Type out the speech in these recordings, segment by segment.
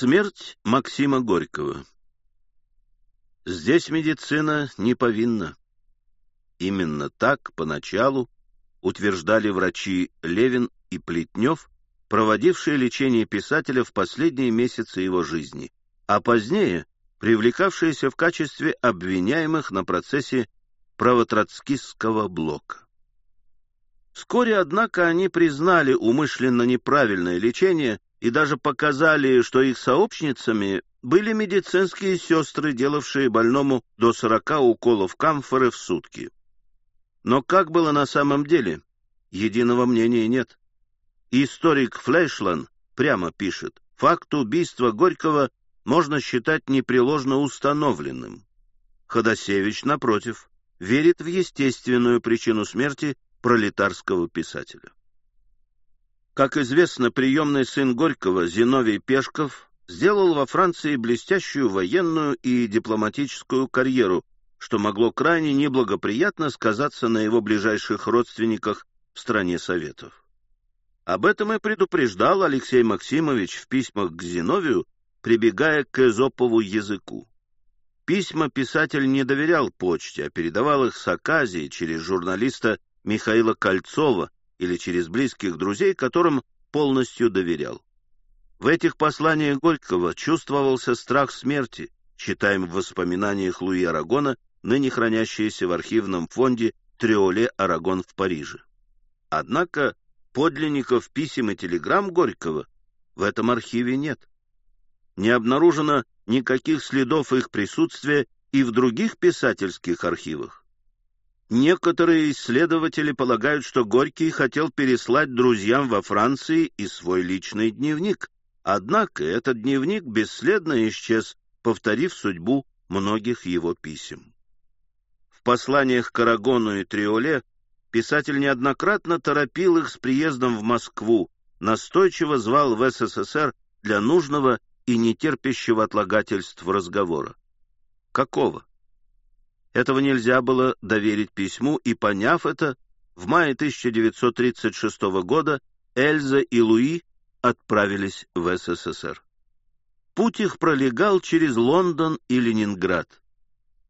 Смерть Максима Горького Здесь медицина не повинна. Именно так поначалу утверждали врачи Левин и Плетнев, проводившие лечение писателя в последние месяцы его жизни, а позднее привлекавшиеся в качестве обвиняемых на процессе правотроцкистского блока. Вскоре, однако, они признали умышленно неправильное лечение и даже показали, что их сообщницами были медицинские сестры, делавшие больному до 40 уколов камфоры в сутки. Но как было на самом деле, единого мнения нет. Историк Флейшлан прямо пишет, факт убийства Горького можно считать непреложно установленным. Ходосевич, напротив, верит в естественную причину смерти пролетарского писателя. Как известно, приемный сын Горького, Зиновий Пешков, сделал во Франции блестящую военную и дипломатическую карьеру, что могло крайне неблагоприятно сказаться на его ближайших родственниках в стране Советов. Об этом и предупреждал Алексей Максимович в письмах к Зиновию, прибегая к эзопову языку. Письма писатель не доверял почте, а передавал их с оказией через журналиста Михаила Кольцова или через близких друзей, которым полностью доверял. В этих посланиях Горького чувствовался страх смерти, читаем в воспоминаниях Луи Арагона, ныне хранящиеся в архивном фонде Триоле Арагон в Париже. Однако подлинников писем и телеграмм Горького в этом архиве нет. Не обнаружено никаких следов их присутствия и в других писательских архивах. Некоторые исследователи полагают, что Горький хотел переслать друзьям во Франции и свой личный дневник. Однако этот дневник бесследно исчез, повторив судьбу многих его писем. В посланиях к Арагону и Триоле писатель неоднократно торопил их с приездом в Москву, настойчиво звал в СССР для нужного и нетерпящего отлагательств разговора. Какого? Этого нельзя было доверить письму, и, поняв это, в мае 1936 года Эльза и Луи отправились в СССР. Путь их пролегал через Лондон и Ленинград.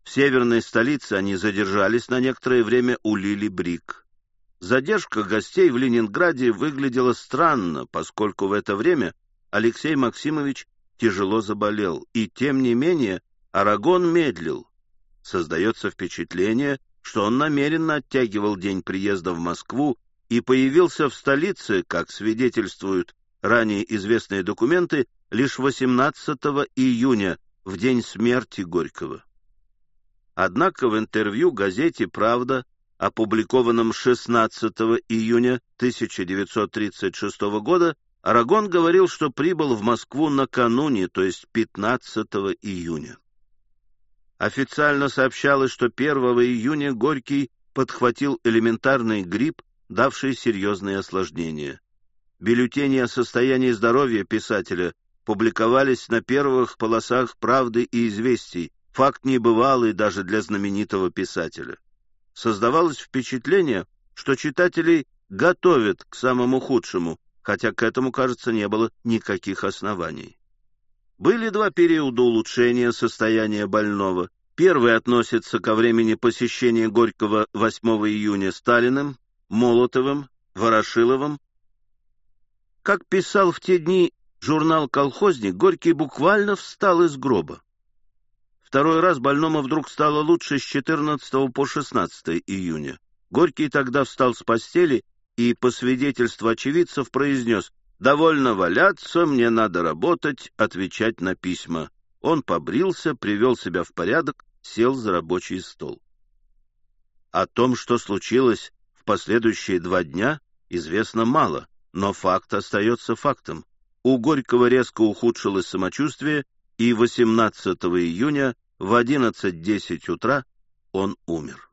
В северной столице они задержались на некоторое время у Лили Брик. Задержка гостей в Ленинграде выглядела странно, поскольку в это время Алексей Максимович тяжело заболел, и, тем не менее, Арагон медлил, Создается впечатление, что он намеренно оттягивал день приезда в Москву и появился в столице, как свидетельствуют ранее известные документы, лишь 18 июня, в день смерти Горького. Однако в интервью газете «Правда», опубликованном 16 июня 1936 года, Арагон говорил, что прибыл в Москву накануне, то есть 15 июня. Официально сообщалось, что 1 июня Горький подхватил элементарный грипп, давший серьезные осложнения. Бюллетени о состоянии здоровья писателя публиковались на первых полосах «Правды» и «Известий», факт небывалый даже для знаменитого писателя. Создавалось впечатление, что читателей готовят к самому худшему, хотя к этому, кажется, не было никаких оснований. Были два периода улучшения состояния больного. Первый относится ко времени посещения Горького 8 июня Сталиным, Молотовым, Ворошиловым. Как писал в те дни журнал «Колхозник», Горький буквально встал из гроба. Второй раз больному вдруг стало лучше с 14 по 16 июня. Горький тогда встал с постели и, по свидетельству очевидцев, произнес «Довольно валяться, мне надо работать, отвечать на письма». Он побрился, привел себя в порядок, сел за рабочий стол. О том, что случилось в последующие два дня, известно мало, но факт остается фактом. У Горького резко ухудшилось самочувствие, и 18 июня в 11.10 утра он умер.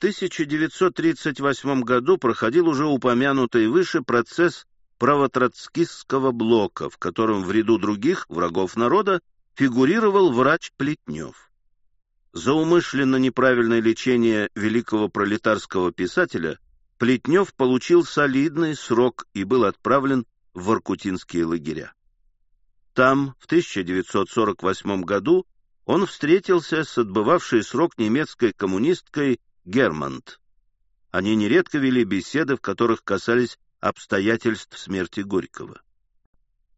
В 1938 году проходил уже упомянутый выше процесс правотроцкистского блока, в котором в ряду других врагов народа фигурировал врач Плетнев. За умышленно неправильное лечение великого пролетарского писателя Плетнев получил солидный срок и был отправлен в воркутинские лагеря. Там, в 1948 году, он встретился с отбывавшей срок немецкой коммунисткой Германт. Они нередко вели беседы, в которых касались обстоятельств смерти Горького.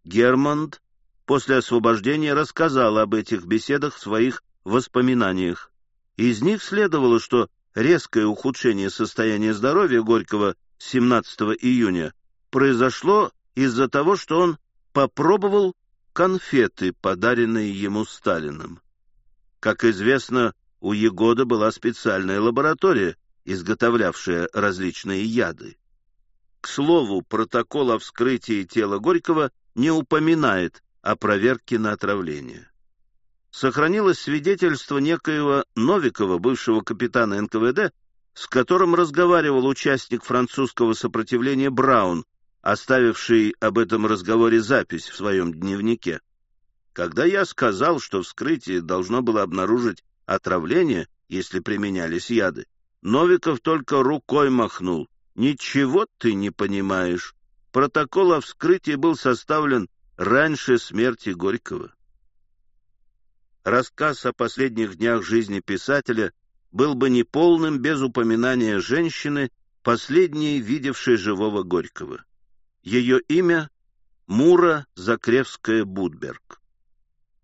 Германт после освобождения рассказала об этих беседах в своих воспоминаниях. Из них следовало, что резкое ухудшение состояния здоровья Горького 17 июня произошло из-за того, что он попробовал конфеты, подаренные ему Сталиным. Как известно, у Егода была специальная лаборатория, изготовлявшая различные яды. К слову, протокол о вскрытии тела Горького не упоминает о проверке на отравление. Сохранилось свидетельство некоего Новикова, бывшего капитана НКВД, с которым разговаривал участник французского сопротивления Браун, оставивший об этом разговоре запись в своем дневнике. Когда я сказал, что вскрытие должно было обнаружить отравление, если применялись яды, Новиков только рукой махнул. «Ничего ты не понимаешь. Протокол о вскрытии был составлен раньше смерти Горького». Рассказ о последних днях жизни писателя был бы неполным без упоминания женщины, последней видевшей живого Горького. Ее имя — Мура Закревская-Будберг.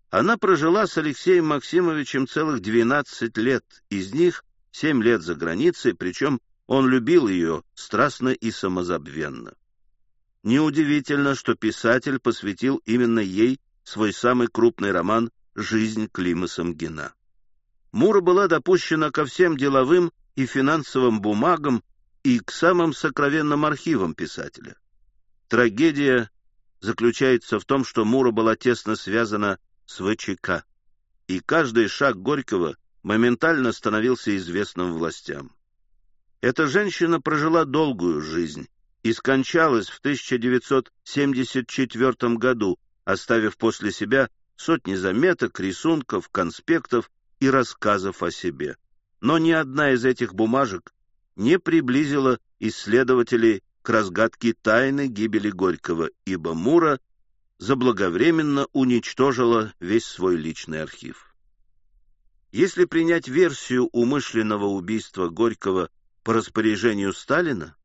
Она прожила с Алексеем Максимовичем целых 12 лет, из них 7 лет за границей, причем он любил ее страстно и самозабвенно. Неудивительно, что писатель посвятил именно ей свой самый крупный роман «Жизнь Клима Самгина». Мура была допущена ко всем деловым и финансовым бумагам и к самым сокровенным архивам писателя. Трагедия заключается в том, что Мура была тесно связана с ВЧК, и каждый шаг Горького моментально становился известным властям. Эта женщина прожила долгую жизнь и скончалась в 1974 году, оставив после себя сотни заметок, рисунков, конспектов и рассказов о себе. Но ни одна из этих бумажек не приблизила исследователей к разгадке тайны гибели Горького, ибо Мура заблаговременно уничтожила весь свой личный архив. Если принять версию умышленного убийства Горького по распоряжению Сталина,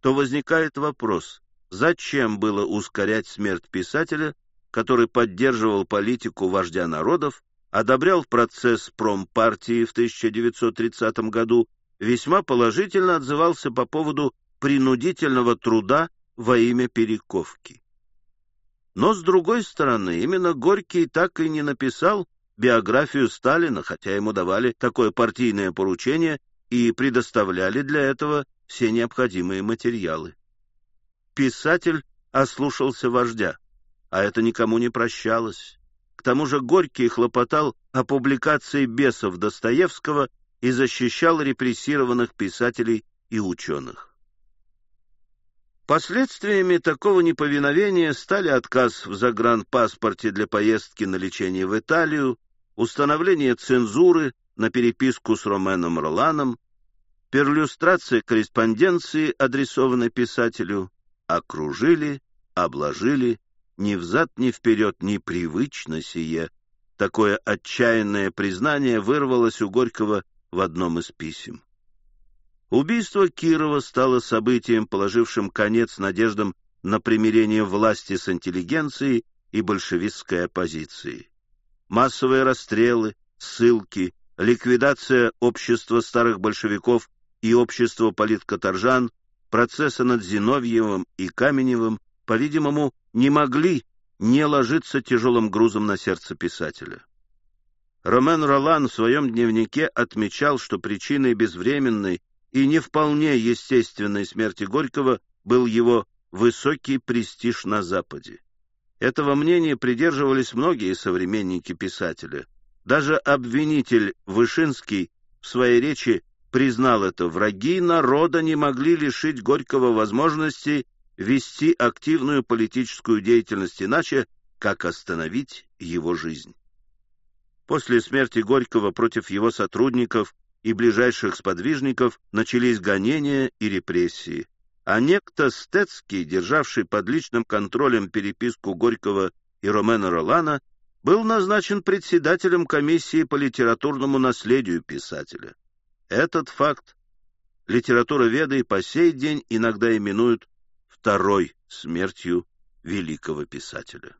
то возникает вопрос, зачем было ускорять смерть писателя, который поддерживал политику вождя народов, одобрял процесс промпартии в 1930 году, весьма положительно отзывался по поводу принудительного труда во имя перековки. Но, с другой стороны, именно Горький так и не написал биографию Сталина, хотя ему давали такое партийное поручение и предоставляли для этого все необходимые материалы. Писатель ослушался вождя, а это никому не прощалось. К тому же Горький хлопотал о публикации бесов Достоевского и защищал репрессированных писателей и ученых. Последствиями такого неповиновения стали отказ в загранпаспорте для поездки на лечение в Италию, установление цензуры на переписку с Роменом Роланом, перлюстрация корреспонденции, адресованной писателю, окружили, обложили, ни взад, ни вперед, непривычно сие. Такое отчаянное признание вырвалось у Горького в одном из писем. Убийство Кирова стало событием, положившим конец надеждам на примирение власти с интеллигенцией и большевистской оппозицией. Массовые расстрелы, ссылки, ликвидация общества старых большевиков и общества политкоторжан, процессы над Зиновьевым и Каменевым, по-видимому, не могли не ложиться тяжелым грузом на сердце писателя. Ромен Ролан в своем дневнике отмечал, что причиной безвременной и не вполне естественной смерти Горького был его высокий престиж на Западе. Этого мнения придерживались многие современники писателя. Даже обвинитель Вышинский в своей речи признал это. Враги народа не могли лишить Горького возможности вести активную политическую деятельность иначе, как остановить его жизнь. После смерти Горького против его сотрудников и ближайших сподвижников начались гонения и репрессии. А некто Стецкий, державший под личным контролем переписку Горького и Ромена Ролана был назначен председателем комиссии по литературному наследию писателя. Этот факт литературоведы и по сей день иногда именуют второй смертью великого писателя.